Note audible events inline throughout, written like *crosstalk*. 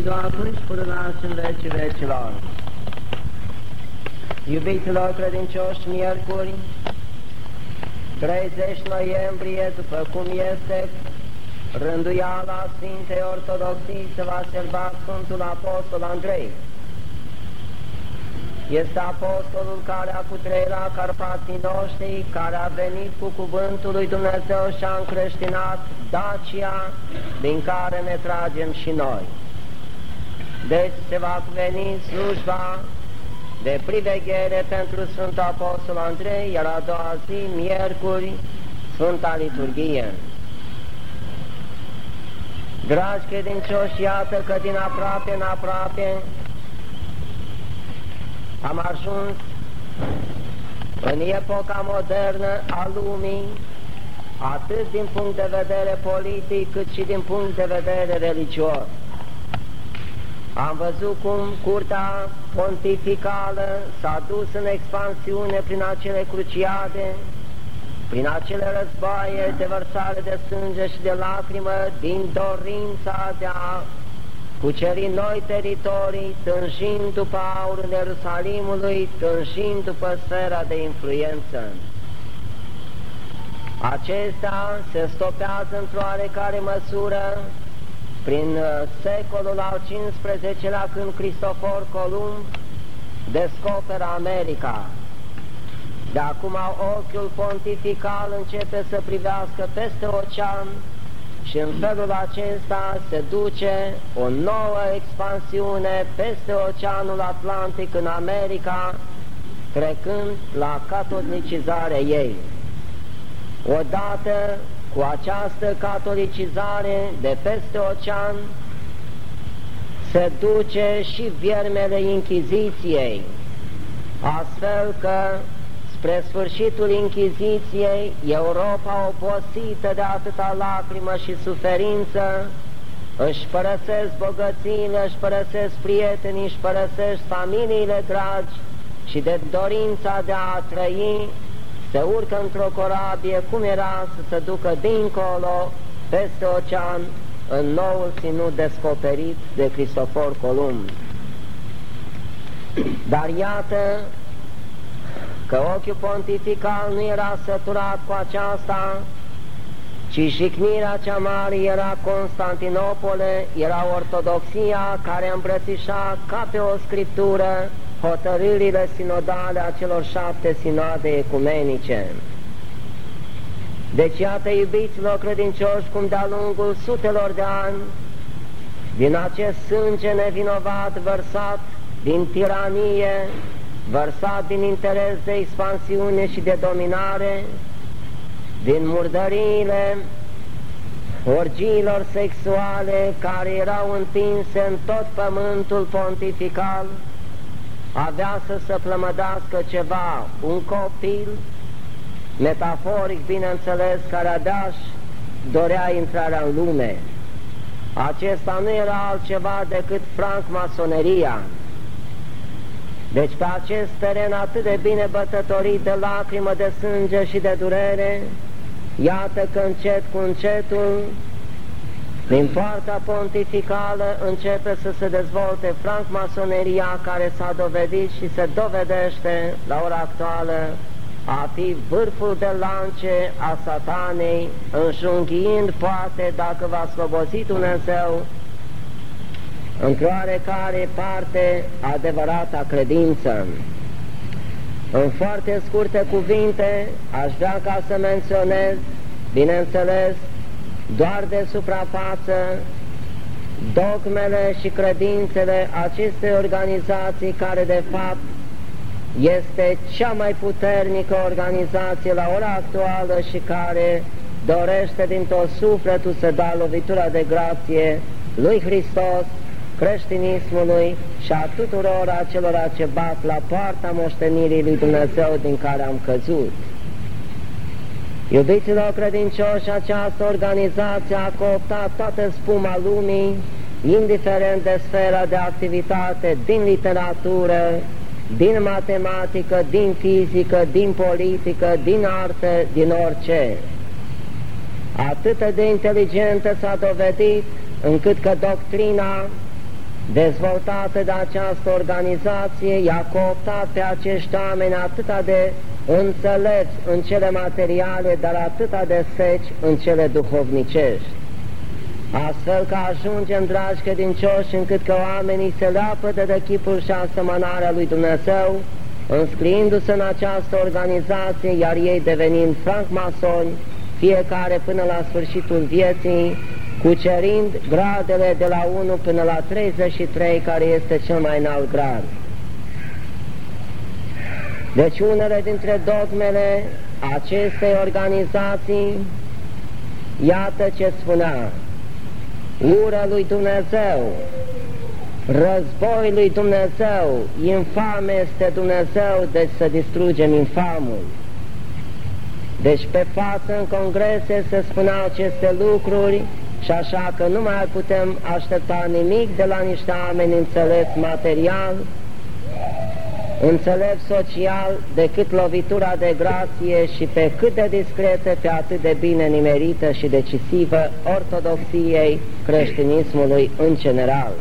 și de acum și până în vecii vecilor. Iubiților credincioși, miercuri, 30 noiembrie, după cum este rânduiala Sfintei Ortodoxii, se va serva Sfântul Apostol Andrei. Este apostolul care a cutreirat Carpații noștri, care a venit cu cuvântul lui Dumnezeu și a încreștinat Dacia, din care ne tragem și noi. Deci se va veni slujba de priveghere pentru Sfântul Apostol Andrei, iar a doua zi, miercuri, Sfânta Liturghie. Dragi credincioși, iată că din aproape în aproape am ajuns în epoca modernă a lumii, atât din punct de vedere politic, cât și din punct de vedere religios. Am văzut cum curtea pontificală s-a dus în expansiune prin acele cruciade, prin acele războaie de vărsare de sânge și de lacrimă, din dorința de a cuceri noi teritorii, tânjind după aurul Ierusalimului, tânjind după sfera de influență. Acestea se stopează într-o oarecare măsură prin uh, secolul al XV-lea, când Cristofor Columb descoperă America, de acum ochiul pontifical începe să privească peste ocean și în felul acesta se duce o nouă expansiune peste Oceanul Atlantic în America, trecând la catolicizarea ei. Odată cu această catolicizare de peste ocean se duce și viermele Inchiziției, astfel că spre sfârșitul Inchiziției, Europa oposită de atâta lacrimă și suferință, își părăsesc bogățiile, își părăsesc prietenii, își părăsesc familiile dragi și de dorința de a trăi se urcă într-o corabie, cum era să se ducă dincolo, peste ocean, în noul ținut descoperit de Cristofor Columb. Dar iată că ochiul pontifical nu era săturat cu aceasta, ci jignirea cea mare era Constantinopole, era ortodoxia care îmbrățișa ca pe o scriptură hotărârile sinodale a celor șapte sinoade ecumenice. Deci iată, iubiților credincioși, cum de-a lungul sutelor de ani, din acest sânge nevinovat vărsat din tiranie, vărsat din interes de expansiune și de dominare, din murdăriile orgiilor sexuale care erau întinse în tot pământul pontifical, avea să se plămădească ceva, un copil, metaforic, bineînțeles, care abia dorea intrarea în lume. Acesta nu era altceva decât franc-masoneria. Deci pe acest teren atât de bine bătătorit de lacrimă, de sânge și de durere, iată că încet cu încetul din partea pontificală începe să se dezvolte francmasoneria care s-a dovedit și se dovedește la ora actuală a fi vârful de lance a satanei, înjunghiind poate dacă va slobozi Dumnezeu într-o oarecare parte adevărata credință. În foarte scurte cuvinte aș vrea ca să menționez, bineînțeles, doar de suprafață dogmele și credințele acestei organizații care de fapt este cea mai puternică organizație la ora actuală și care dorește din tot sufletul să da lovitura de grație lui Hristos, creștinismului și a tuturor acelora ce bat la poarta moștenirii lui Dumnezeu din care am căzut. Iubiților credincioși, această organizație a cooptat toată spuma lumii, indiferent de sfera de activitate, din literatură, din matematică, din fizică, din politică, din artă, din orice. Atât de inteligentă s-a dovedit încât că doctrina dezvoltată de această organizație, i-a cooptat pe acești oameni atâta de înțelepți în cele materiale, dar atâta de seci în cele duhovnicești. Astfel că ajungem, dragi credincioși, încât că oamenii se leapă de chipul și asemănarea lui Dumnezeu, înscriindu-se în această organizație, iar ei devenind francmasoni, fiecare până la sfârșitul vieții, cucerind gradele de la 1 până la 33, care este cel mai înalt grad. Deci unele dintre dogmele acestei organizații, iată ce spunea, ură lui Dumnezeu, război lui Dumnezeu, infame este Dumnezeu, deci să distrugem infamul. Deci pe față în congrese se spuneau aceste lucruri și așa că nu mai putem aștepta nimic de la niște oameni înțelepți material, înțelept social, decât lovitura de grație și pe cât de discretă, pe atât de bine nimerită și decisivă ortodoxiei creștinismului în general.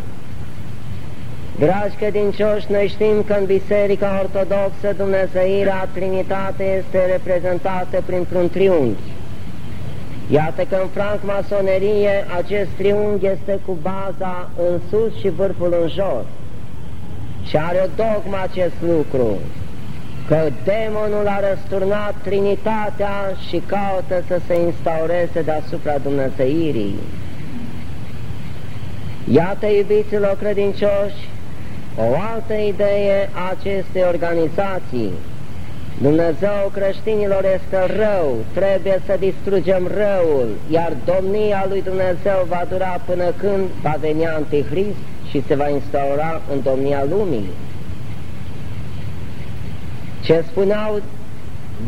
Dragi credincioși, noi știm că în Biserica Ortodoxă Dumnezeirea Trinitate este reprezentată printr-un triunghi. Iată că în francmasonerie acest triunghi este cu baza în sus și vârful în jos. Și are o dogmă acest lucru, că demonul a răsturnat Trinitatea și caută să se instaureze deasupra Dumnezeirii. Iată, iubiților credincioși, o altă idee a acestei organizații. Dumnezeu creștinilor este rău, trebuie să distrugem răul, iar domnia lui Dumnezeu va dura până când va veni Antichrist și se va instaura în domnia lumii. Ce spuneau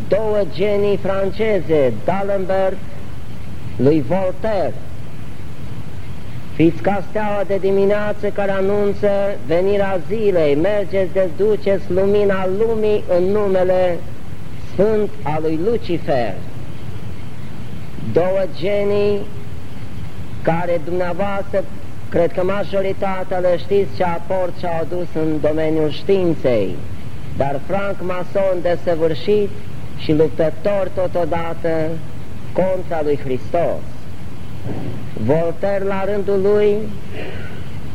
două genii franceze, D'Alembert, lui Voltaire, Fiți ca steaua de dimineață care anunță venirea zilei, mergeți, dezduceți lumina lumii în numele sfânt al lui Lucifer. Două genii care dumneavoastră, cred că majoritatea le știți ce aport și-au adus în domeniul științei, dar franc mason desăvârșit și luptător totodată contra lui Hristos. Voltaire la rândul lui,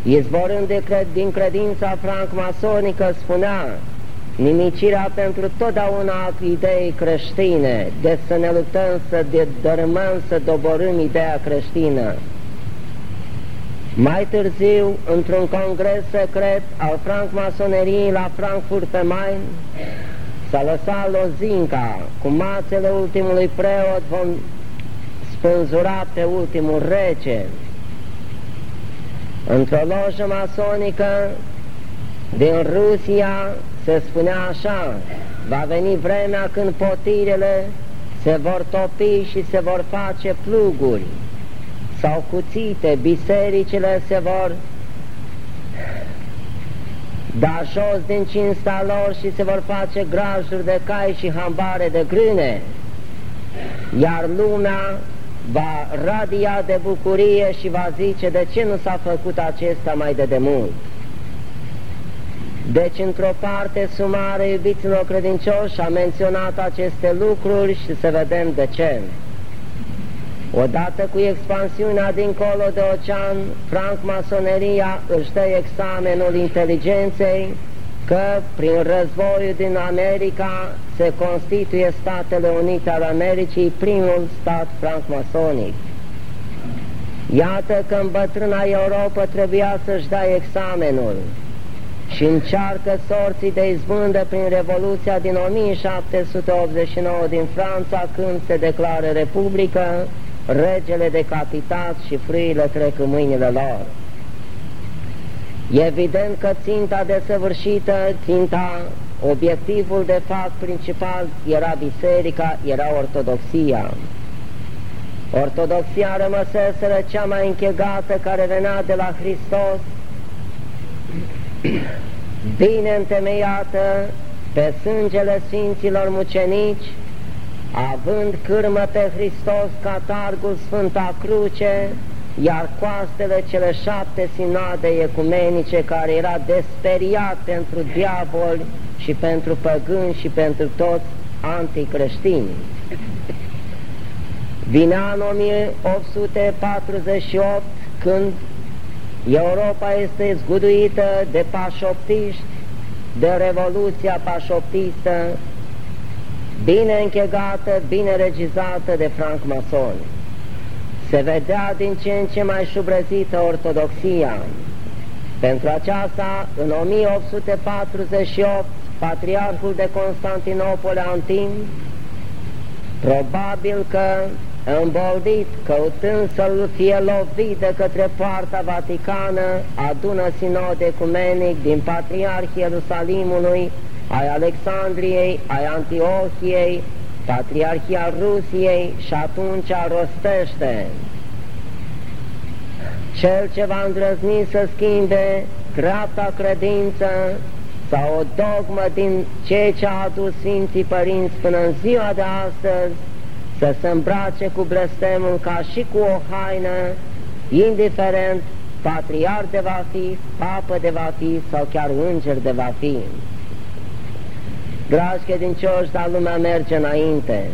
izvorând de cred, din credința franc-masonică, spunea nimicirea pentru totdeauna a ideii creștine, de să ne luptăm să dărâmăm, să doborâm ideea creștină. Mai târziu, într-un congres secret al francmasoneriei la Frankfurt pe Main, s-a lăsat lozinca cu mațele ultimului preot von spânzurat pe ultimul rege. Într-o lojă masonică din Rusia se spunea așa, va veni vremea când potirele se vor topi și se vor face pluguri sau cuțite, bisericile se vor da jos din cinsta lor și se vor face grajuri de cai și hambare de grâne, iar lumea va radia de bucurie și va zice de ce nu s-a făcut acesta mai de demult. Deci, într-o parte sumare, iubiților credincioși, a menționat aceste lucruri și să vedem de ce. Odată cu expansiunea dincolo de ocean, franc-masoneria își dă examenul inteligenței, că prin războiul din America se constituie Statele Unite ale Americii primul stat francmasonic. Iată că în bătrâna Europa trebuia să-și dea examenul și încearcă sorții de izbândă prin Revoluția din 1789 din Franța, când se declară Republică, regele decapitat și frâile trec în mâinile lor. Evident că ținta desăvârșită, ținta, obiectivul de fapt principal era biserica, era ortodoxia. Ortodoxia rămăseseră cea mai închegată care venea de la Hristos, *clears throat* bine întemeiată pe sângele Sfinților Mucenici, având cârmă pe Hristos ca targul Sfânta Cruce, iar coastele cele șapte sinade ecumenice care era desperiat pentru diavoli și pentru păgâni și pentru toți anticreștini. Vine în 1848 când Europa este zguduită de pașoptiști, de revoluția pașoptistă, bine închegată, bine regizată de francmasoni. Se vedea din ce în ce mai șubrăzită ortodoxia. Pentru aceasta, în 1848, patriarhul de Constantinopole Antin, probabil că îmboldit, căutând să-l fie lovit de către poarta Vaticană, adună sinod ecumenic din Patriarhii Ierusalimului, ai Alexandriei, ai Antiohiei, Patriarhia Rusiei și atunci rostește cel ce va îndrăzni să schimbe dreapta credință sau o dogmă din ceea ce a adus Sfinții Părinți până în ziua de astăzi, să se îmbrace cu blestemul ca și cu o haină, indiferent patriar de va fi, papă de va fi sau chiar înger de va fi. Dragi credincioși, dar lumea merge înainte.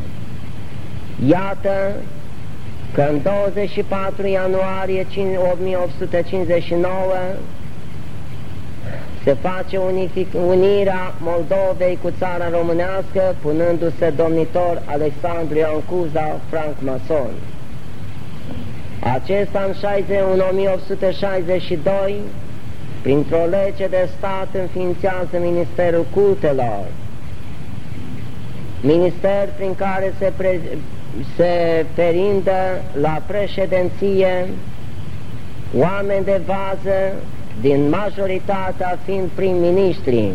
Iată că în 24 ianuarie 1859 se face unific, unirea Moldovei cu țara românească, punându-se domnitor Alexandru Ioan Cuza, franc mason. Acesta în, 60, în 1862, printr-o lege de stat, înființează Ministerul Cultelor, minister prin care se, pre, se perindă la președinție oameni de vază din majoritatea fiind prim-ministri,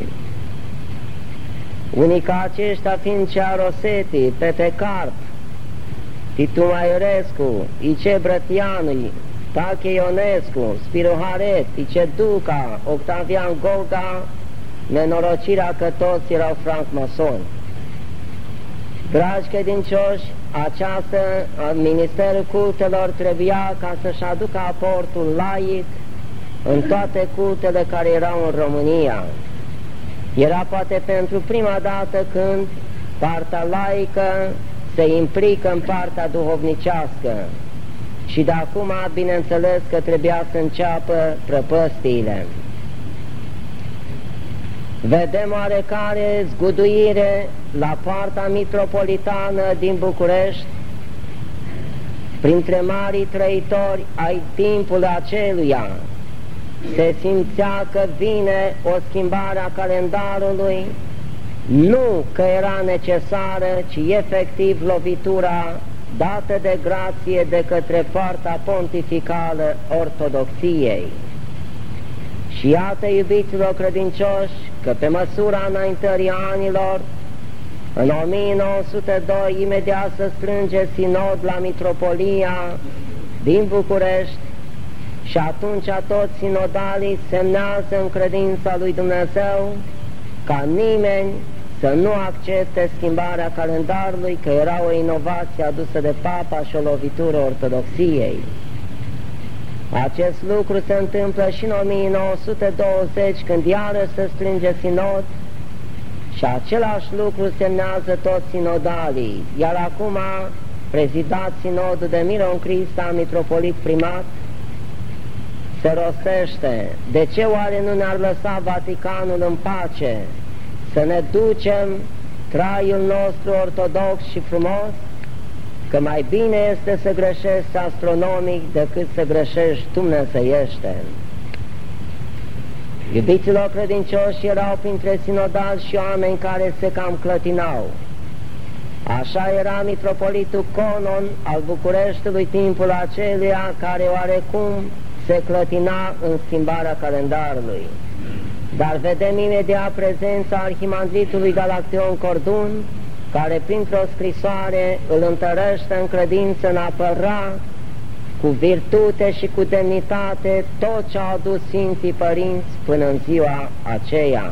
unii ca aceștia fiind Cearosetti, Pepe Carp, Titu Maiorescu, Ice Brătianu, Tache Ionescu, Spiru Haret, Ice Duca, Octavian Golga, nenorocirea că toți erau franc-masoni. Dragi credincioși, această Ministerul Cultelor trebuia ca să-și aducă aportul laic în toate cultele care erau în România. Era poate pentru prima dată când partea laică se implică în partea duhovnicească și de acum, bineînțeles că trebuia să înceapă prăpăstiile. Vedem oarecare zguduire la partea mitropolitană din București, printre marii trăitori ai timpului aceluia, se simțea că vine o schimbare a calendarului, nu că era necesară, ci efectiv lovitura dată de grație de către partea pontificală ortodoxiei. Și iată, iubiților credincioși, că pe măsura înaintării anilor, în 1902, imediat să strânge sinod la Mitropolia din București, și atunci toți sinodalii semnează în credința lui Dumnezeu ca nimeni să nu accepte schimbarea calendarului, că era o inovație adusă de papa și o lovitură ortodoxiei. Acest lucru se întâmplă și în 1920, când iarăși se strânge sinod, și același lucru semnează toți sinodalii, iar acum prezidat sinodul de Miron Crista, mitropolit primat, se rostește, de ce oare nu ne-ar lăsa Vaticanul în pace, să ne ducem traiul nostru ortodox și frumos? Că mai bine este să greșești astronomic decât să greșești dumnezeiește. Iubiților credincioși erau printre sinodali și oameni care se cam clătinau. Așa era mitropolitul Conon al Bucureștiului timpul aceluia care oarecum se clătina în schimbarea calendarului. Dar vedem imediat prezența arhimandritului Galaction Cordun, care printr-o scrisoare îl întărește în credință în apăra cu virtute și cu demnitate tot ce au adus Sfinții Părinți până în ziua aceea.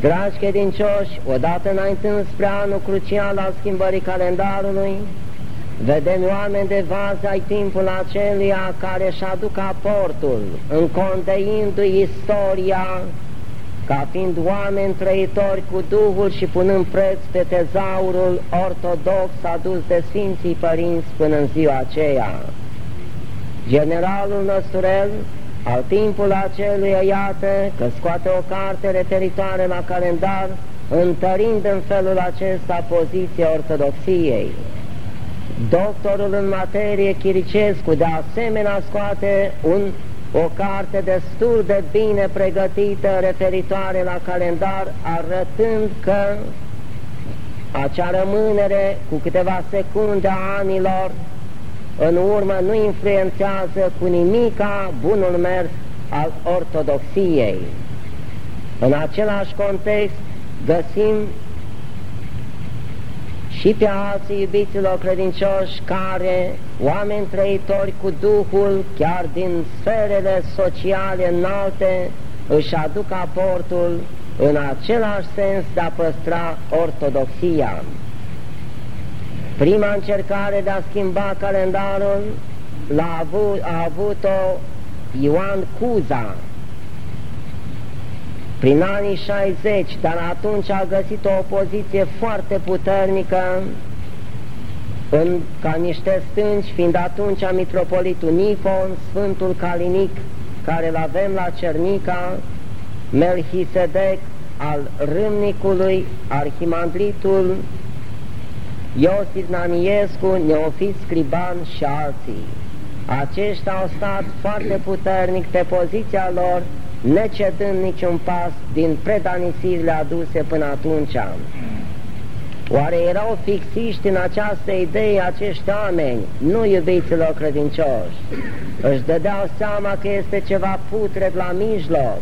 Dragi credincioși, odată înaintând spre anul crucial al schimbării calendarului, Vedem oameni de vază ai timpul aceluia care își aduc aportul, înconteindu-i istoria, ca fiind oameni trăitori cu Duhul și punând preț pe tezaurul ortodox adus de Sfinții Părinți până în ziua aceea. Generalul Năsturel, al timpul acelui, iată că scoate o carte referitoare la calendar, întărind în felul acesta poziția ortodoxiei. Doctorul în materie Chiricescu de asemenea scoate un, o carte destul de bine pregătită referitoare la calendar, arătând că acea rămânere cu câteva secunde a anilor în urmă nu influențează cu nimica bunul mers al ortodoxiei. În același context găsim și pe alții iubiților credincioși care, oameni trăitori cu Duhul, chiar din sferele sociale înalte, își aduc aportul în același sens de a păstra ortodoxia. Prima încercare de a schimba calendarul l-a avut, a avut-o Ioan Cuza, prin anii 60, dar atunci a găsit o opoziție foarte puternică în, ca niște stânci, fiind atunci mitropolitul Nifon, Sfântul Calinic, care îl avem la Cernica, Melchisedec al Râmnicului, Arhimandritul, Iosif Naniescu, Neofit Scriban și alții. Aceștia au stat foarte puternic pe poziția lor necedând niciun pas din predanisirile aduse până atunci. Oare erau fixiști în această idee acești oameni, nu iubiților credincioși? Își dădeau seama că este ceva putred la mijloc.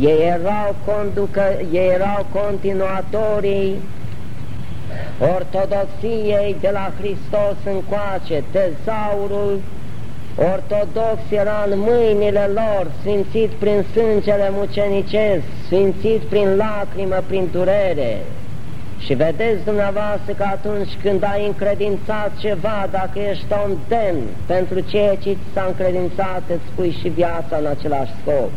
Ei erau, conducă, ei erau continuatorii ortodoxiei de la Hristos încoace, tezaurul ortodox era în mâinile lor, sfințit prin sângele mucenicesc, sfințit prin lacrimă, prin durere. Și vedeți dumneavoastră că atunci când ai încredințat ceva, dacă ești om demn pentru ceea ce ți s-a încredințat, îți pui și viața în același scop.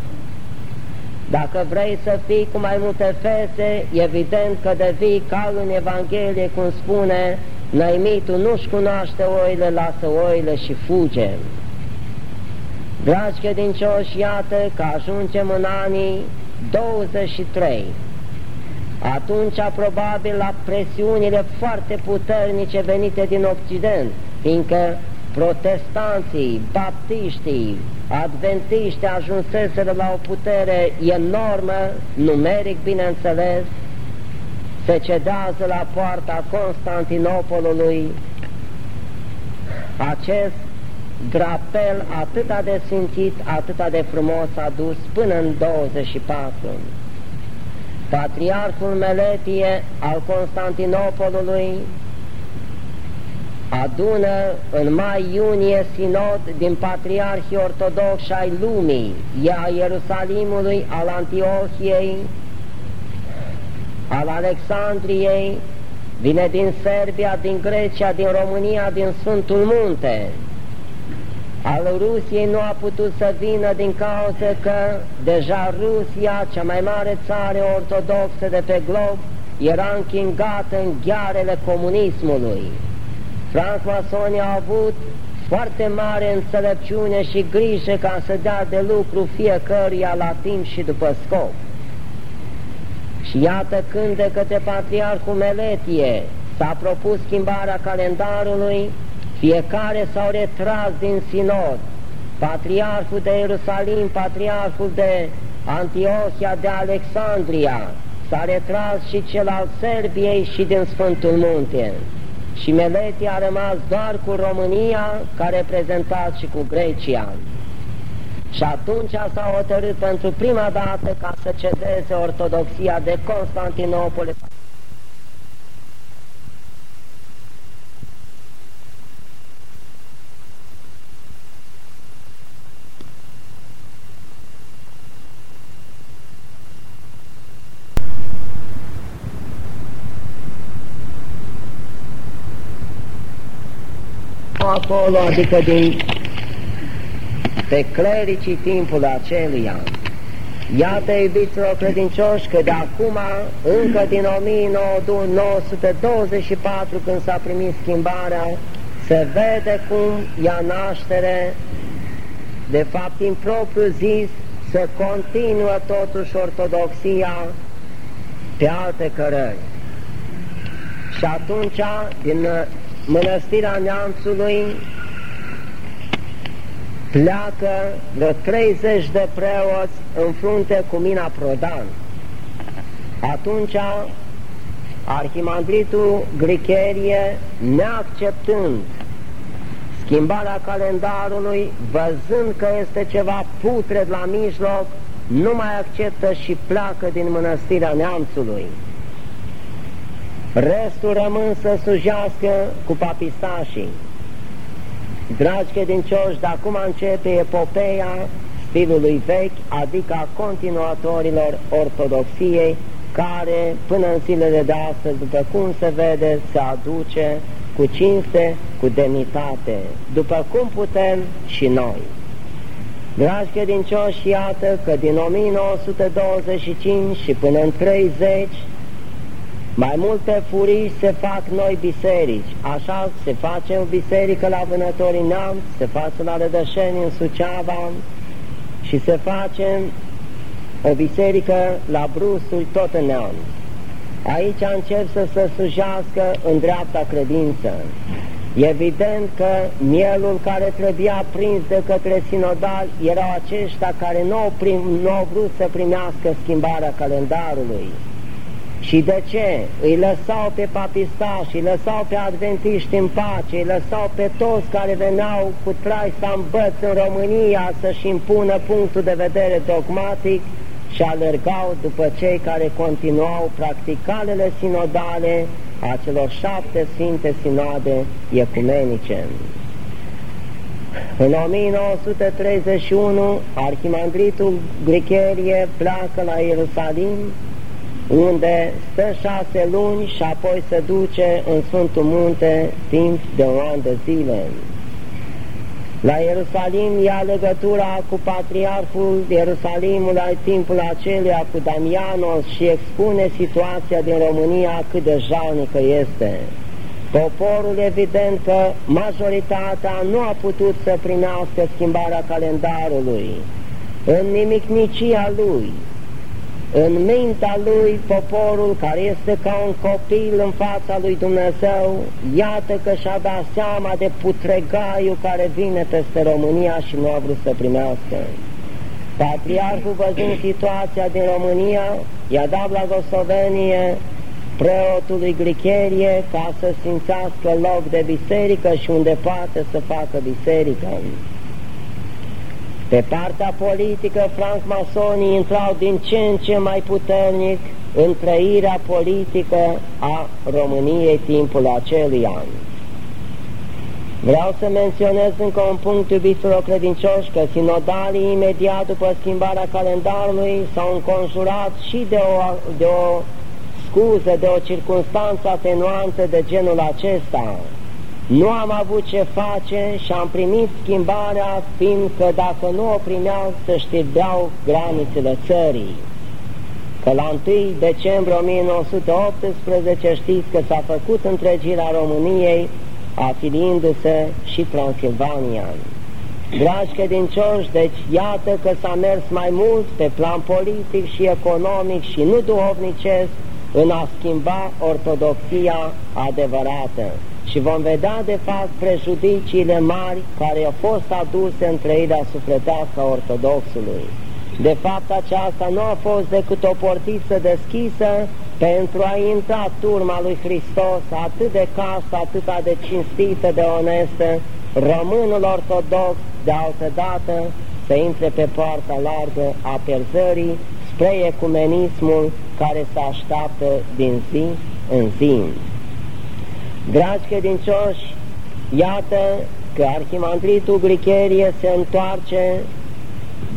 Dacă vrei să fii cu mai multe fese, evident că devii ca în Evanghelie, cum spune, năimitul nu-și cunoaște oile, lasă oile și fuge. Dragi credincioși, iată că ajungem în anii 23. Atunci, probabil, la presiunile foarte puternice venite din Occident, fiindcă protestanții, baptiștii, adventiștii ajunseseră la o putere enormă, numeric bineînțeles, se cedează la poarta Constantinopolului acest drapel atâta de sfințit, atâta de frumos adus până în 24. Patriarhul Meletie al Constantinopolului adună în mai-iunie sinod din patriarhii ortodoxi ai lumii, ea Ierusalimului, al Antiohiei, al Alexandriei, vine din Serbia, din Grecia, din România, din Sfântul Munte, al Rusiei nu a putut să vină din cauza că deja Rusia, cea mai mare țară ortodoxă de pe glob, era închingată în ghearele comunismului. Francmasonii au avut foarte mare înțelepciune și grijă ca să dea de lucru fiecăruia la timp și după scop. Și iată când de către Patriarhul Meletie s-a propus schimbarea calendarului, fiecare s-au retras din sinod, patriarhul de Ierusalim, patriarhul de Antiochia, de Alexandria, s-a retras și cel al Serbiei și din Sfântul Munte. Și Meletia a rămas doar cu România, ca reprezentat și cu Grecia. Și atunci s-a hotărât pentru prima dată ca să cedeze ortodoxia de Constantinopol acolo, adică din pe clericii timpul aceluia. Iată, iubiților credincioși, că de acum, încă din 1924, când s-a primit schimbarea, se vede cum ia naștere, de fapt, în propriu zis, să continuă totuși ortodoxia pe alte cărări. Și atunci, din mănăstirea neamțului, pleacă de 30 de preoți în frunte cu mina Prodan. Atunci, arhimandritul Gricherie, neacceptând schimbarea calendarului, văzând că este ceva putred la mijloc, nu mai acceptă și pleacă din mănăstirea neamțului. Restul rămân să slujească cu papistașii. Dragi credincioși, de acum începe epopeia stilului vechi, adică a continuatorilor ortodoxiei, care până în zilele de astăzi, după cum se vede, se aduce cu cinste, cu demnitate, după cum putem și noi. Dragi credincioși, iată că din 1925 și până în 30, mai multe furii se fac noi biserici. Așa se face o biserică la Vânătorii Neamț, se face la Rădășeni în Suceava și se face o biserică la Brustul tot în Neamț. Aici încep să se slujească în dreapta credință. Evident că mielul care trebuia prins de către sinodal erau aceștia care nu au, prim, nu au vrut să primească schimbarea calendarului. Și de ce? Îi lăsau pe papistași, îi lăsau pe adventiști în pace, îi lăsau pe toți care veneau cu trai să îmbăț în România să-și impună punctul de vedere dogmatic și alergau după cei care continuau practicalele sinodale a celor șapte sfinte sinode ecumenice. În 1931, arhimandritul Gricherie pleacă la Ierusalim, unde stă șase luni și apoi se duce în Sfântul Munte timp de un an de zile. La Ierusalim ia legătura cu patriarhul Ierusalimului al timpul acelea cu Damianos și expune situația din România cât de jalnică este. Poporul evident că majoritatea nu a putut să primească schimbarea calendarului în nimicnicia lui, în mintea lui poporul care este ca un copil în fața lui Dumnezeu, iată că și-a dat seama de putregaiul care vine peste România și nu a vrut să primească. Patriarhul văzând situația din România, i-a dat blagoslovenie preotului Glicherie ca să simțească loc de biserică și unde poate să facă biserică. Pe partea politică, francmasonii intrau din ce în ce mai puternic în trăirea politică a României timpul acelui an. Vreau să menționez încă un punct, iubiților credincioși, că sinodalii imediat după schimbarea calendarului s-au înconjurat și de o, de o scuză, de o circunstanță atenuantă de genul acesta, nu am avut ce face și am primit schimbarea, fiindcă dacă nu o primeau, să știrbeau granițele țării. Că la 1 decembrie 1918 știți că s-a făcut întregirea României, afiliindu-se și Transilvania. Dragi credincioși, deci iată că s-a mers mai mult pe plan politic și economic și nu duhovnicesc în a schimba ortodoxia adevărată și vom vedea de fapt prejudiciile mari care au fost aduse în trăirea sufletească a ortodoxului. De fapt, aceasta nu a fost decât o portiță deschisă pentru a intra turma lui Hristos atât de casă, atât de cinstită, de onestă, românul ortodox de altă dată să intre pe poarta largă a perzării spre ecumenismul care se așteaptă din zi în zi. Dragi credincioși, iată că Arhimandritul Gricherie se întoarce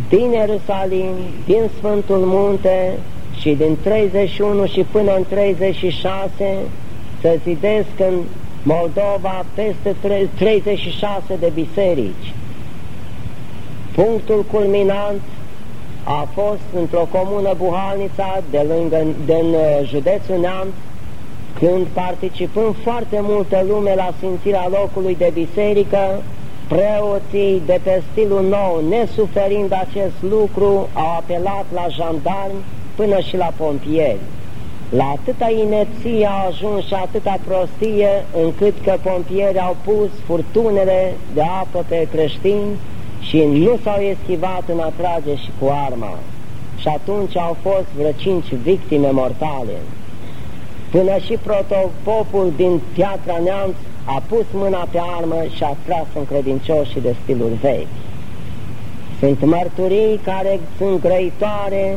din Ierusalim, din Sfântul Munte și din 31 și până în 36 să zidesc în Moldova peste 36 de biserici. Punctul culminant a fost într-o comună Buhalnița de lângă, din uh, județul Neamț, când participând foarte multă lume la sfințirea locului de biserică, preoții de pe stilul nou, nesuferind acest lucru, au apelat la jandarmi până și la pompieri. La atâta inepție a ajuns și atâta prostie, încât că pompierii au pus furtunele de apă pe creștini și nu s-au eschivat în a trage și cu arma. Și atunci au fost vreo cinci victime mortale. Până și protopopul din Piatra Neamț a pus mâna pe armă și a tras în credincioșii de stiluri vechi. Sunt mărturii care sunt grăitoare,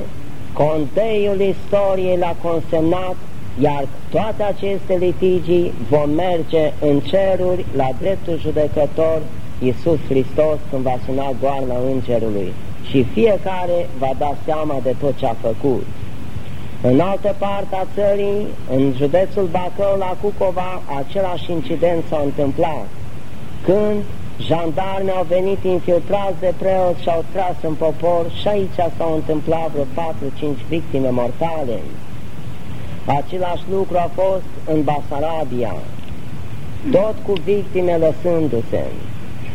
conteiul istoriei l-a consemnat, iar toate aceste litigii vom merge în ceruri la dreptul judecător Iisus Hristos când va suna goarna îngerului și fiecare va da seama de tot ce a făcut. În altă parte a țării, în județul Bacău, la Cucova, același incident s-a întâmplat, când jandarmii au venit infiltrați de preoți și au tras în popor și aici s-au întâmplat vreo 4-5 victime mortale. Același lucru a fost în Basarabia, tot cu victime lăsându-se.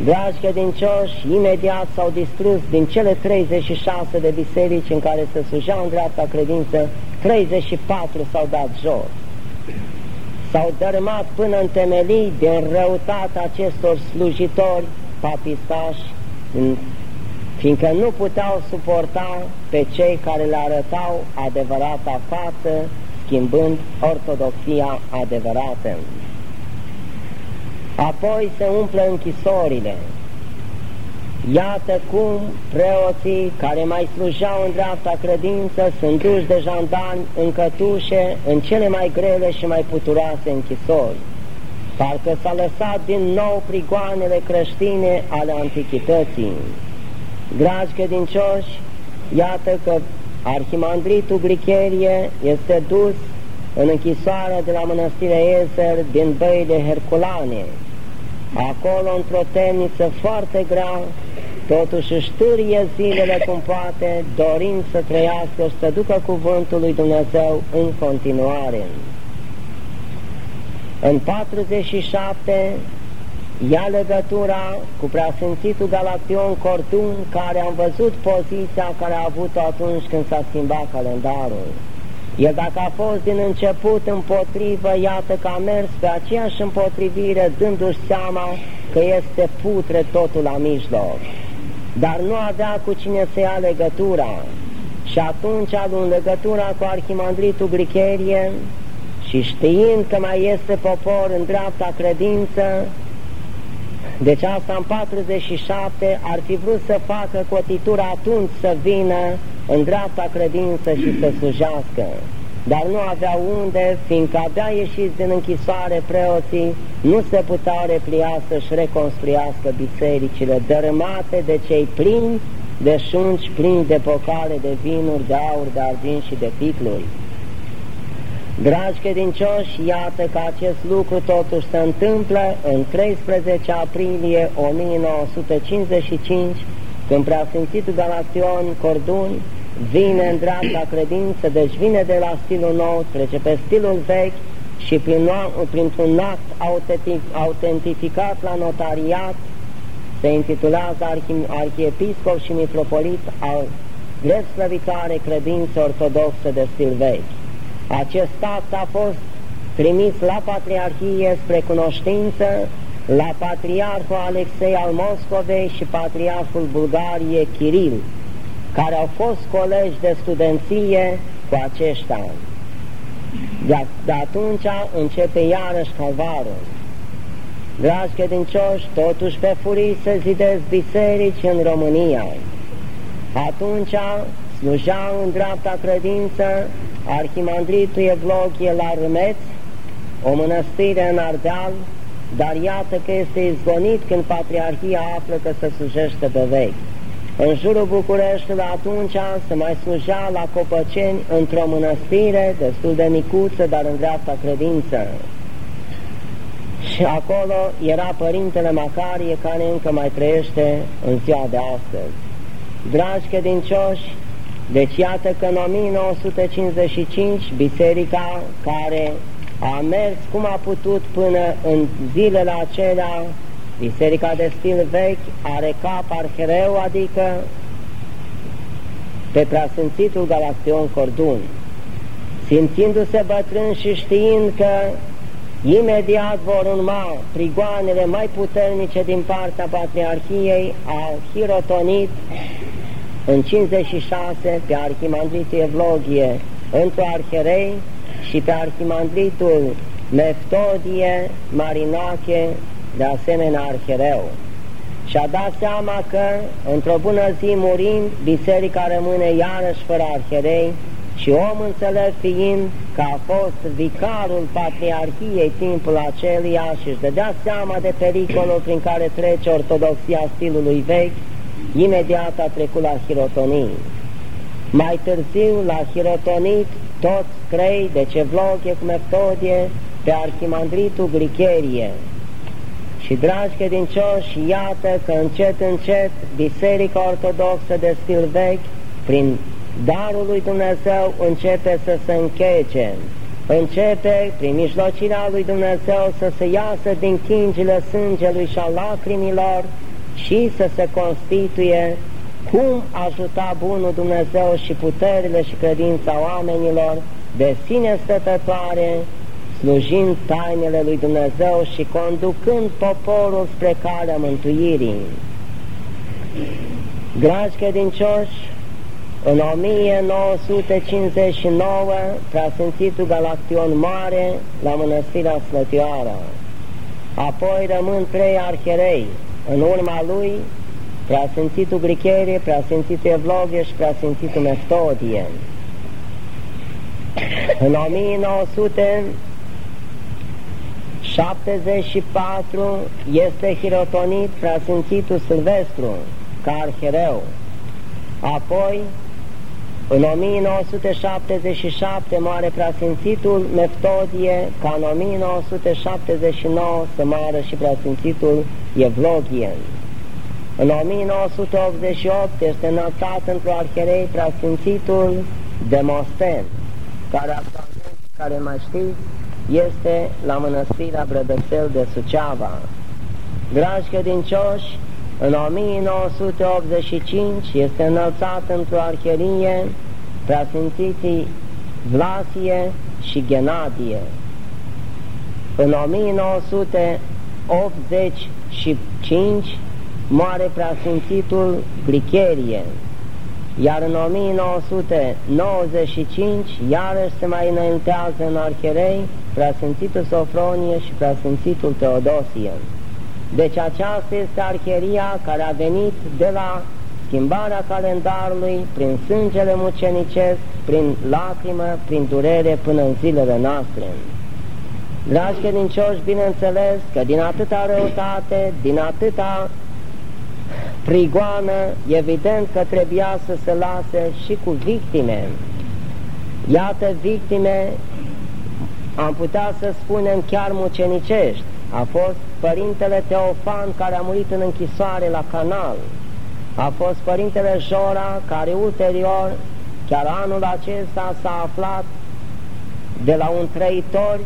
Dragi credincioși, imediat s-au distrus din cele 36 de biserici în care se slujeau în dreapta credință, 34 s-au dat jos. S-au dărâmat până în temelii din răutatea acestor slujitori papistași, fiindcă nu puteau suporta pe cei care le arătau adevărata față, schimbând ortodoxia adevărată. Apoi se umplă închisorile. Iată cum preoții care mai slujau în dreapta credință sunt duși de jandarmi în cătușe, în cele mai grele și mai puturoase închisori. Parcă s-a lăsat din nou prigoanele creștine ale antichității. Dragi credincioși, iată că arhimandritul Glicherie este dus în închisoarea de la mănăstirea Ezer din băile Herculane, acolo într-o temniță foarte grea, totuși își târie zilele cum poate, dorind să trăiască și să ducă cuvântul lui Dumnezeu în continuare. În 47 ia legătura cu preasfințitul Galaction Cortun, care am văzut poziția care a avut-o atunci când s-a schimbat calendarul. El dacă a fost din început împotrivă, iată că a mers pe aceeași împotrivire, dându-și seama că este putre totul la mijloc. Dar nu avea cu cine să ia legătura. Și atunci, luând legătura cu arhimandritul Gricherie și știind că mai este popor în dreapta credință, deci asta în 47 ar fi vrut să facă cotitura atunci să vină în dreapta credință și să slujească. Dar nu avea unde, fiindcă abia ieșiți din închisoare preoții, nu se putea replia să-și reconstruiască bisericile dărâmate de cei plini de șunci, plini de pocale, de vinuri, de aur, de argint și de ticluri. Dragi credincioși, iată că acest lucru totuși se întâmplă în 13 aprilie 1955, când preasfințitul Galaction Cordun vine în dreapta credință, deci vine de la stilul nou, trece pe stilul vechi și prin, printr-un act autentic, autentificat la notariat se intitulează arhi, Arhiepiscop și Mitropolit al greslăvitoare credințe ortodoxe de stil vechi. Acest act a fost trimis la Patriarhie spre cunoștință, la Patriarhul Alexei al Moscovei și Patriarhul Bulgariei Kiril, care au fost colegi de studenție cu aceștia. De, de atunci începe iarăși calvarul. Dragi credincioși, totuși pe furii se zidesc biserici în România. Atunci sluja în dreapta credință Arhimandritul Evlogie la Râmeț, o mănăstire în Ardeal, dar iată că este izgonit când Patriarhia află că se slujește pe vechi. În jurul Bucureștiului atunci se mai slujea la Copăceni într-o mănăstire destul de micuță, dar în dreapta credință. Și acolo era Părintele Macarie care încă mai trăiește în ziua de astăzi. Dragi credincioși, deci iată că în 1955 biserica care a mers cum a putut până în zilele acelea, biserica de stil vechi are cap arhereu, adică pe preasfințitul Galaction Cordun, simțindu-se bătrân și știind că imediat vor urma prigoanele mai puternice din partea Patriarhiei, a hirotonit în 56 pe arhimandritul Evlogie într-o arherei și pe arhimandritul Meftodie Marinache, de asemenea arhereu. Și-a dat seama că, într-o bună zi murind, biserica rămâne iarăși fără arherei și om înțeles fiind că a fost vicarul patriarhiei timpul acelia și își dădea seama de pericolul prin care trece ortodoxia stilului vechi, imediat a trecut la hirotonii. Mai târziu, la hirotonit, toți trei, de Cevloche cu Metodie, pe arhimandritul Gricherie. Și, dragi credincioși, iată că încet, încet, Biserica Ortodoxă de stil vechi, prin darul lui Dumnezeu, începe să se închece. Începe, prin mijlocirea lui Dumnezeu, să se iasă din chingile sângelui și a lacrimilor și să se constituie cum ajuta bunul Dumnezeu și puterile și credința oamenilor de sine stătătoare, slujind tainele lui Dumnezeu și conducând poporul spre calea mântuirii. Dragi credincioși, în 1959, preasfințitul Galaction Mare la Mănăstirea Slătioara. Apoi rămân trei arherei, în urma lui preasfințitul Gricherie, preasfințitul Evlogie și preasfințitul Metodie. În 1974 este hirotonit preasfințitul Silvestru ca arhereu. Apoi, în 1977 moare preasfințitul Metodie, ca în 1979 să moară și preasfințitul Evlogie. În 1988 este înălțat într-o arherei preasfințitul Demosten, care actualmente, care mai știți, este la mănăstirea Brădățel de Suceava. Dragi credincioși, în 1985 este înălțat într-o arherie preasfințiții Vlasie și Genadie. În 1985 moare preasfințitul Glicherie, iar în 1995 iarăși se mai înaintează în arherei preasfințitul Sofronie și preasfințitul Teodosie. Deci aceasta este arheria care a venit de la schimbarea calendarului prin sângele mucenicesc, prin lacrimă, prin durere până în zilele noastre. Dragi credincioși, bineînțeles că din atâta răutate, din atâta prigoană, evident că trebuia să se lase și cu victime. Iată victime, am putea să spunem chiar mucenicești. A fost părintele Teofan care a murit în închisoare la canal. A fost părintele Jora care ulterior, chiar anul acesta, s-a aflat de la un trăitor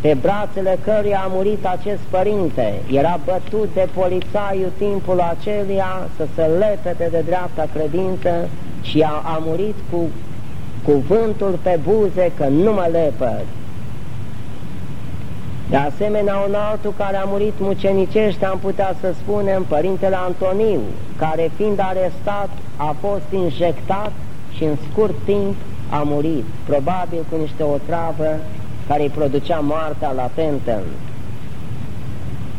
pe brațele căruia a murit acest părinte, era bătut de polițaiul timpul acelia să se lepete de dreapta credință și a, a murit cu cuvântul pe buze că nu mă lepăd. De asemenea, un altul care a murit mucenicește, am putea să spunem, Părintele Antoniu, care fiind arestat a fost injectat și în scurt timp a murit, probabil cu niște otravă care îi producea moartea latentă.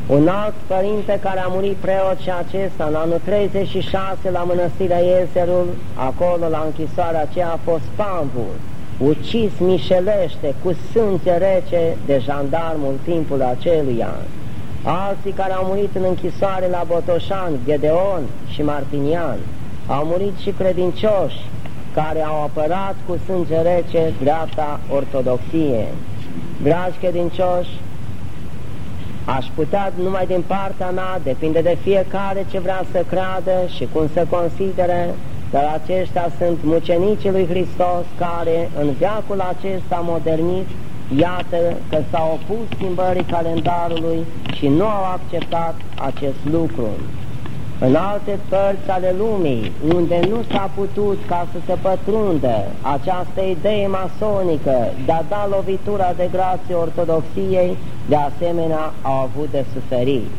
Un alt părinte care a murit preot și acesta în anul 36 la mănăstirea Ieserul, acolo la închisoarea aceea a fost Pamvul, ucis mișelește cu sânge rece de jandarmul timpul aceluia. Alții care au murit în închisoare la Botoșan, Gedeon și Martinian, au murit și credincioși care au apărat cu sânge rece dreapta ortodoxie. Dragi credincioși, Aș putea numai din partea mea, depinde de fiecare ce vrea să creadă și cum să considere, dar aceștia sunt mucenicii lui Hristos care în veacul acesta modernist, iată că s-au opus schimbării calendarului și nu au acceptat acest lucru. În alte părți ale lumii, unde nu s-a putut ca să se pătrundă această idee masonică de a da lovitura de grație ortodoxiei, de asemenea au avut de suferit.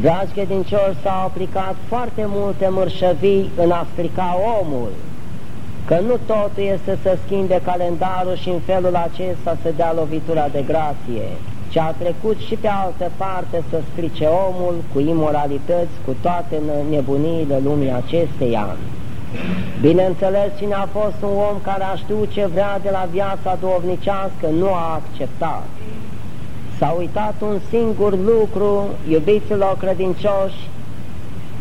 Dragi credincioși, s-au aplicat foarte multe mărșăvii în a strica omul, că nu totul este să schimbe calendarul și în felul acesta să dea lovitura de grație, ci a trecut și pe altă parte să strice omul cu imoralități, cu toate nebuniile lumii acesteia. Bineînțeles, cine a fost un om care a știut ce vrea de la viața duovnicească, nu a acceptat. S-a uitat un singur lucru, iubiților credincioși,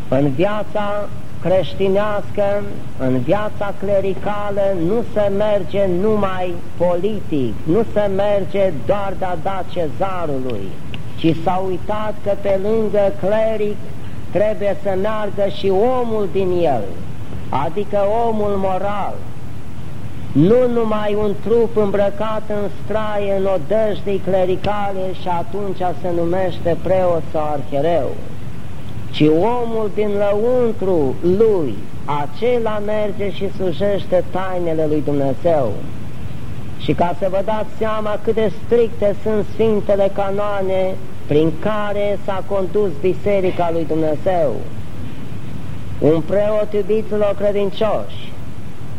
în viața creștinească, în viața clericală, nu se merge numai politic, nu se merge doar de a da cezarului, ci s-a uitat că pe lângă cleric trebuie să meargă și omul din el, adică omul moral, nu numai un trup îmbrăcat în straie, în odăjdei clericale și atunci se numește preot sau arhereu, ci omul din lăuntru lui, acela merge și slujește tainele lui Dumnezeu. Și ca să vă dați seama cât de stricte sunt Sfintele Canoane prin care s-a condus Biserica lui Dumnezeu, un preot iubiților credincioși,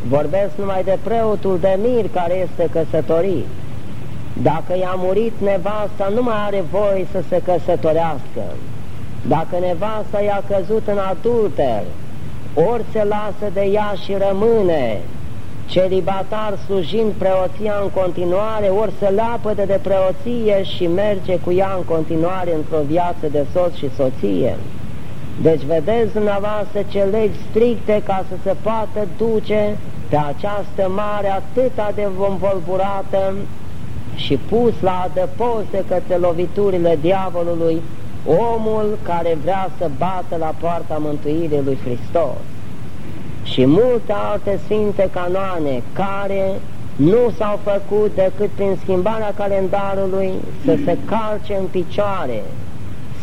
Vorbesc numai de preotul de mir care este căsătorit. Dacă i-a murit nevasta, nu mai are voie să se căsătorească. Dacă nevasta i-a căzut în adulter, ori se lasă de ea și rămâne celibatar slujind preoția în continuare, ori se lapăde de preoție și merge cu ea în continuare într-o viață de soț și soție. Deci vedeți dumneavoastră ce legi stricte ca să se poată duce pe această mare atâta de învolburată și pus la adăpost de către loviturile diavolului, omul care vrea să bată la poarta mântuirii lui Hristos. Și multe alte sfinte canoane care nu s-au făcut decât prin schimbarea calendarului să se calce în picioare,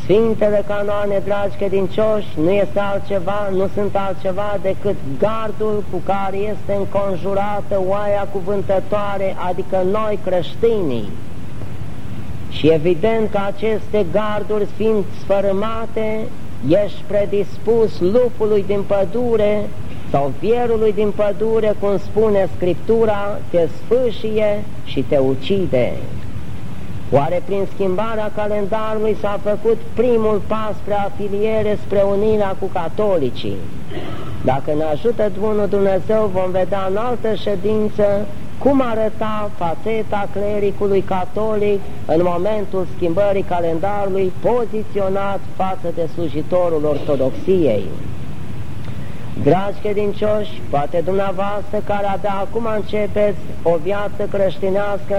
Sfintele canoane, dragi credincioși, nu este altceva, nu sunt altceva decât gardul cu care este înconjurată oaia cuvântătoare, adică noi creștinii. Și evident că aceste garduri fiind sfărâmate, ești predispus lupului din pădure sau vierului din pădure, cum spune Scriptura, te sfâșie și te ucide. Oare prin schimbarea calendarului s-a făcut primul pas spre afiliere, spre unirea cu catolicii? Dacă ne ajută Bunul Dumnezeu, vom vedea în altă ședință cum arăta fațeta clericului catolic în momentul schimbării calendarului poziționat față de slujitorul ortodoxiei. Dragi credincioși, poate dumneavoastră care abia acum începeți o viață creștinească,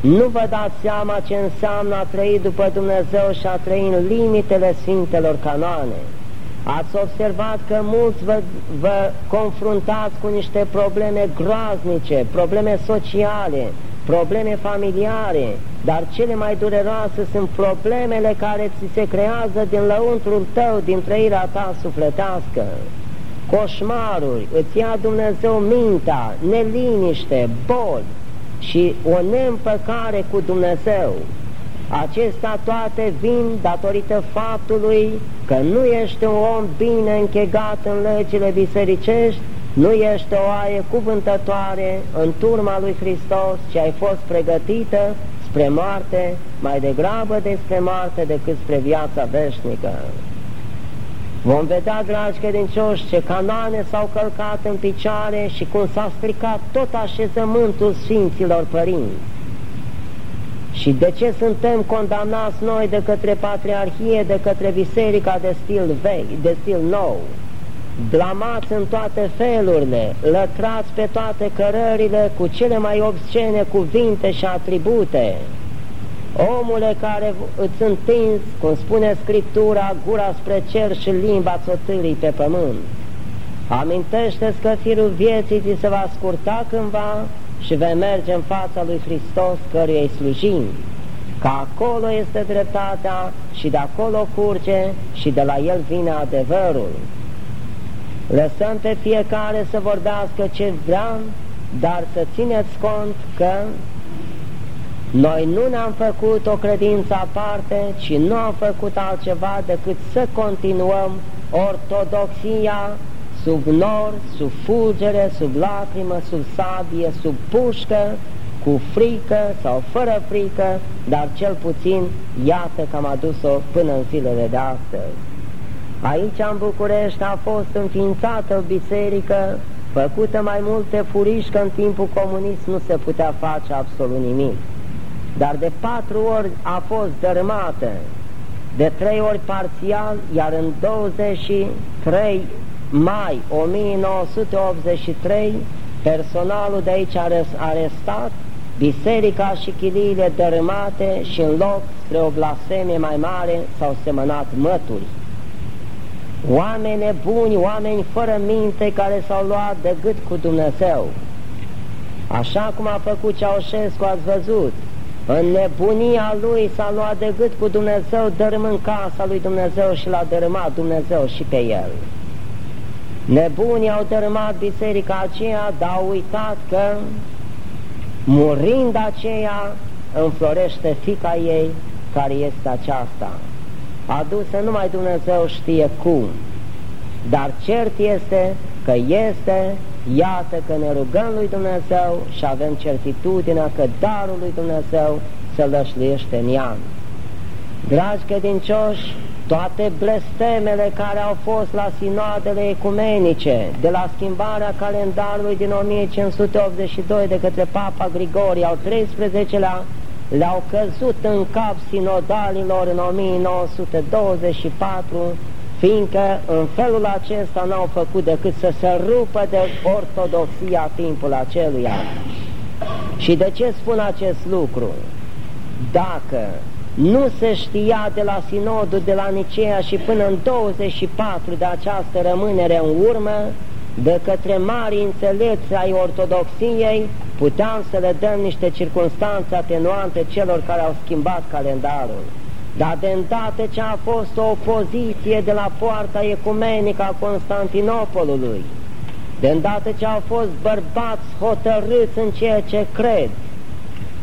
nu vă dați seama ce înseamnă a trăi după Dumnezeu și a trăi în limitele Sfintelor Canoane. Ați observat că mulți vă, vă confruntați cu niște probleme groaznice, probleme sociale, probleme familiare, dar cele mai dureroase sunt problemele care ți se creează din lăuntrul tău, din trăirea ta sufletească. Coșmaruri, îți ia Dumnezeu mintea, neliniște, boli, și o neîmpăcare cu Dumnezeu. Acestea toate vin datorită faptului că nu ești un om bine închegat în legile bisericești, nu ești o aie cuvântătoare în turma lui Hristos, ci ai fost pregătită spre moarte, mai degrabă despre moarte decât spre viața veșnică. Vom vedea, dragi credincioși, ce canane s-au călcat în picioare și cum s-a stricat tot așezământul Sfinților Părinți. Și de ce suntem condamnați noi de către Patriarhie, de către Biserica de stil vechi, de stil nou? Blamați în toate felurile, lătrați pe toate cărările cu cele mai obscene cuvinte și atribute, Omule care îți întins, cum spune Scriptura, gura spre cer și limba țotârii pe pământ. Amintește-ți că firul vieții ți se va scurta cândva și vei merge în fața lui Hristos căruia îi slujim, că acolo este dreptatea și de acolo curge și de la el vine adevărul. Lăsăm pe fiecare să vorbească ce vrea, dar să țineți cont că noi nu ne-am făcut o credință aparte, ci nu am făcut altceva decât să continuăm ortodoxia sub nor, sub fulgere, sub lacrimă, sub sabie, sub pușcă, cu frică sau fără frică, dar cel puțin iată că am adus-o până în zilele de astăzi. Aici în București a fost înființată o biserică făcută mai multe furiși că în timpul comunist nu se putea face absolut nimic. Dar de patru ori a fost dărâmată, de trei ori parțial, iar în 23 mai 1983 personalul de aici a arestat, biserica și chiliile dărâmate și în loc spre o blasfemie mai mare s-au semănat mături. Oameni buni, oameni fără minte care s-au luat de gât cu Dumnezeu. Așa cum a făcut Ceaușescu, ați văzut, în nebunia lui s-a luat de gât cu Dumnezeu, dărâmând casa lui Dumnezeu și l-a dărâmat Dumnezeu și pe el. Nebunii au dărâmat biserica aceea, dar au uitat că murind aceea înflorește fica ei care este aceasta. Adusă numai Dumnezeu știe cum, dar cert este că este, iată că ne rugăm lui Dumnezeu și avem certitudinea că darul lui Dumnezeu se lășluiește în ea. Dragi credincioși, toate blestemele care au fost la sinoadele ecumenice, de la schimbarea calendarului din 1582 de către Papa Grigorie al XIII-lea, le-au căzut în cap sinodalilor în 1924, fiindcă în felul acesta n-au făcut decât să se rupă de ortodoxia timpul aceluia. Și de ce spun acest lucru? Dacă nu se știa de la sinodul de la Nicea și până în 24 de această rămânere în urmă, de către mari înțelepți ai ortodoxiei, puteam să le dăm niște circunstanțe atenuante celor care au schimbat calendarul. Dar de îndată ce a fost o opoziție de la poarta ecumenică a Constantinopolului, de îndată ce au fost bărbați hotărâți în ceea ce cred,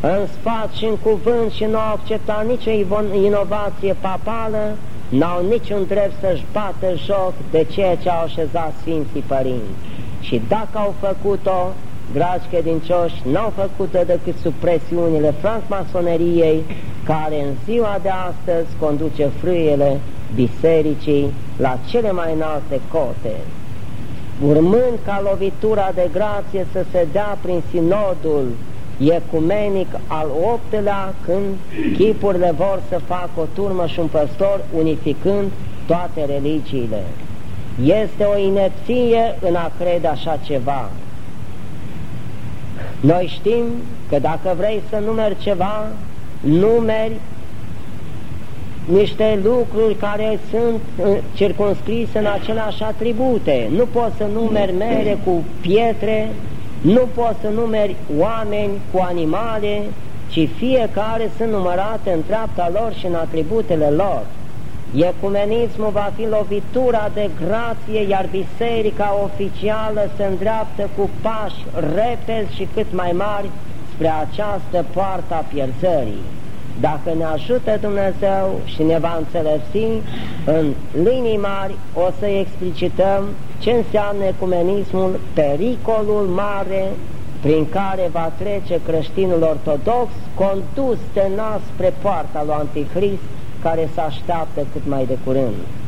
în sfat și în cuvânt și nu au acceptat nicio inovație papală, n-au niciun drept să-și bată joc de ceea ce au așezat Sfinții Părinți. Și dacă au făcut-o, dragi credincioși, n-au făcut-o decât sub presiunile francmasoneriei, care în ziua de astăzi conduce frâiele bisericii la cele mai înalte cote. Urmând ca lovitura de grație să se dea prin sinodul ecumenic al optelea, când chipurile vor să facă o turmă și un păstor, unificând toate religiile. Este o inepție în a crede așa ceva. Noi știm că dacă vrei să numeri ceva, numeri niște lucruri care sunt uh, circunscrise în aceleași atribute. Nu poți să numeri mere cu pietre, nu poți să numeri oameni cu animale, ci fiecare sunt numărate în treapta lor și în atributele lor. Ecumenismul va fi lovitura de grație, iar biserica oficială se îndreaptă cu pași repezi și cât mai mari spre această poartă a pierzării. Dacă ne ajută Dumnezeu și ne va înțelepsi, în linii mari o să explicităm ce înseamnă ecumenismul, pericolul mare prin care va trece creștinul ortodox, condus nas spre poarta lui Antichrist, care se așteaptă cât mai de curând.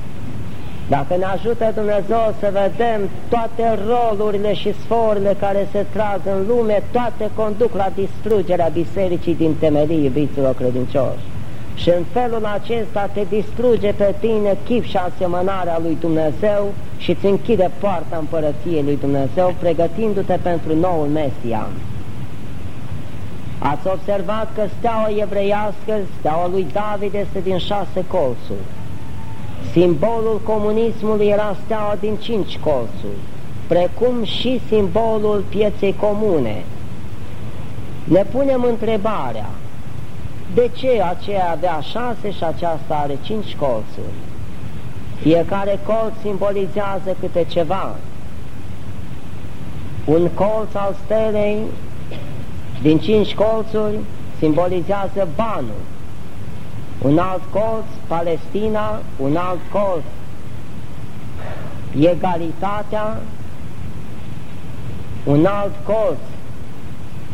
Dacă ne ajută Dumnezeu să vedem toate rolurile și sforile care se trag în lume, toate conduc la distrugerea bisericii din temelii, iubiților credincioși. Și în felul acesta te distruge pe tine chip și asemănarea lui Dumnezeu și îți închide poarta împărăției lui Dumnezeu, pregătindu-te pentru noul Mesia. Ați observat că steaua evreiască, steaua lui David este din șase colțuri. Simbolul comunismului era steaua din cinci colțuri, precum și simbolul pieței comune. Ne punem întrebarea, de ce aceea avea șase și aceasta are cinci colțuri? Fiecare colț simbolizează câte ceva. Un colț al stelei din cinci colțuri simbolizează banul, un alt colț Palestina, un alt colț. Egalitatea, un alt colț.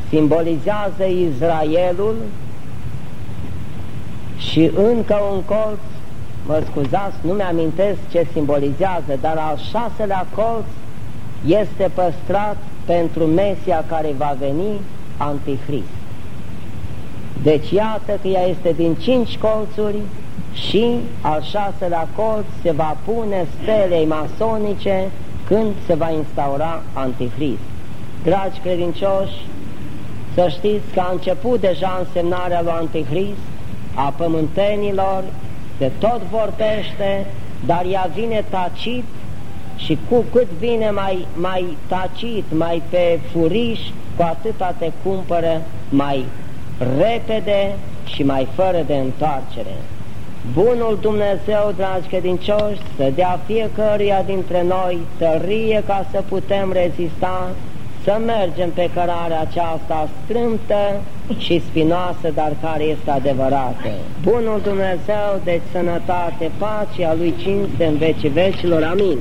Simbolizează Israelul și încă un colț, mă scuzați, nu mi-amintesc ce simbolizează, dar al șaselea colț este păstrat pentru Mesia care va veni, Antichrist. Deci iată că ea este din cinci colțuri și al șaselea colț se va pune stelei masonice când se va instaura Antichrist. Dragi credincioși, să știți că a început deja însemnarea lui Antichrist, a pământenilor, se tot vorbește, dar ea vine tacit și cu cât vine mai, mai tacit, mai pe furiș, cu atâta te cumpără mai repede și mai fără de întoarcere. Bunul Dumnezeu, dragi credincioși, să dea fiecăruia dintre noi tărie ca să putem rezista, să mergem pe cărarea aceasta strâmtă și spinoasă, dar care este adevărată. Bunul Dumnezeu, de sănătate, pace a Lui cinste în vecii vecilor. Amin.